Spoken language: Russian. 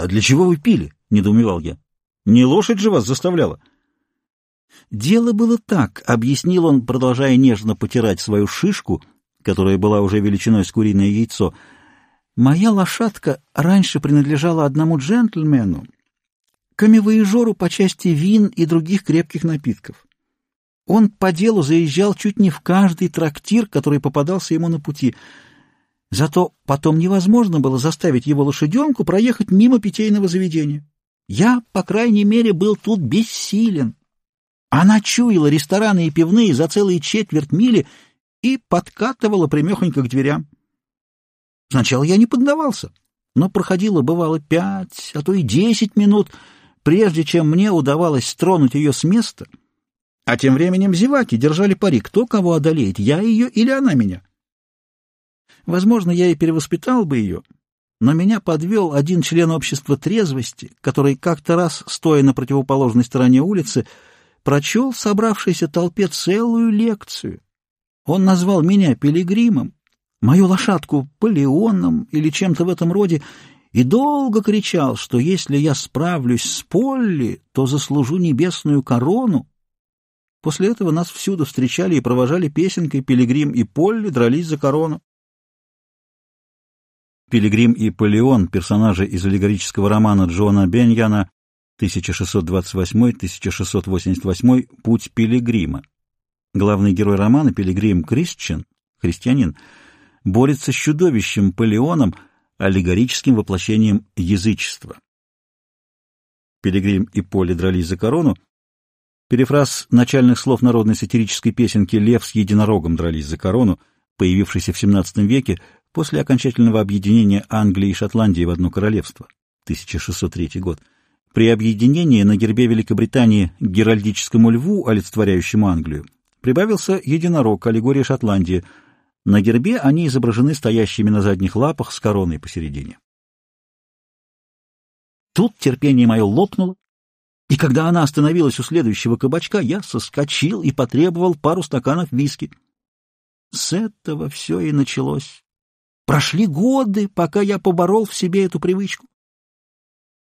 «А для чего вы пили?» — недоумевал я. «Не лошадь же вас заставляла?» «Дело было так», — объяснил он, продолжая нежно потирать свою шишку, которая была уже величиной с куриное яйцо. «Моя лошадка раньше принадлежала одному джентльмену, камевоежору по части вин и других крепких напитков. Он по делу заезжал чуть не в каждый трактир, который попадался ему на пути. Зато потом невозможно было заставить его лошаденку проехать мимо питейного заведения. Я, по крайней мере, был тут бессилен. Она чуяла рестораны и пивные за целые четверть мили и подкатывала примехонько к дверям. Сначала я не поддавался, но проходило, бывало, пять, а то и десять минут, прежде чем мне удавалось стронуть ее с места, а тем временем зеваки держали пари, кто кого одолеет, я ее или она меня. Возможно, я и перевоспитал бы ее, но меня подвел один член общества трезвости, который как-то раз, стоя на противоположной стороне улицы, прочел собравшейся толпе целую лекцию. Он назвал меня пилигримом, мою лошадку Полеоном или чем-то в этом роде, и долго кричал, что если я справлюсь с Полли, то заслужу небесную корону. После этого нас всюду встречали и провожали песенкой «Пилигрим» и «Полли» дрались за корону. Пилигрим и Полеон — персонажи из аллегорического романа Джона Беньяна 1628-1688 «Путь пилигрима». Главный герой романа, пилигрим Кристиан, христианин, борется с чудовищем Полеоном, аллегорическим воплощением язычества. Пилигрим и Поле дрались за корону. Перефраз начальных слов народной сатирической песенки «Лев с единорогом дрались за корону», появившийся в XVII веке после окончательного объединения Англии и Шотландии в одно королевство, 1603 год. При объединении на гербе Великобритании геральдическому льву, олицетворяющему Англию, прибавился единорог, аллегория Шотландии. На гербе они изображены стоящими на задних лапах с короной посередине. Тут терпение мое лопнуло, и когда она остановилась у следующего кабачка, я соскочил и потребовал пару стаканов виски. С этого все и началось. Прошли годы, пока я поборол в себе эту привычку.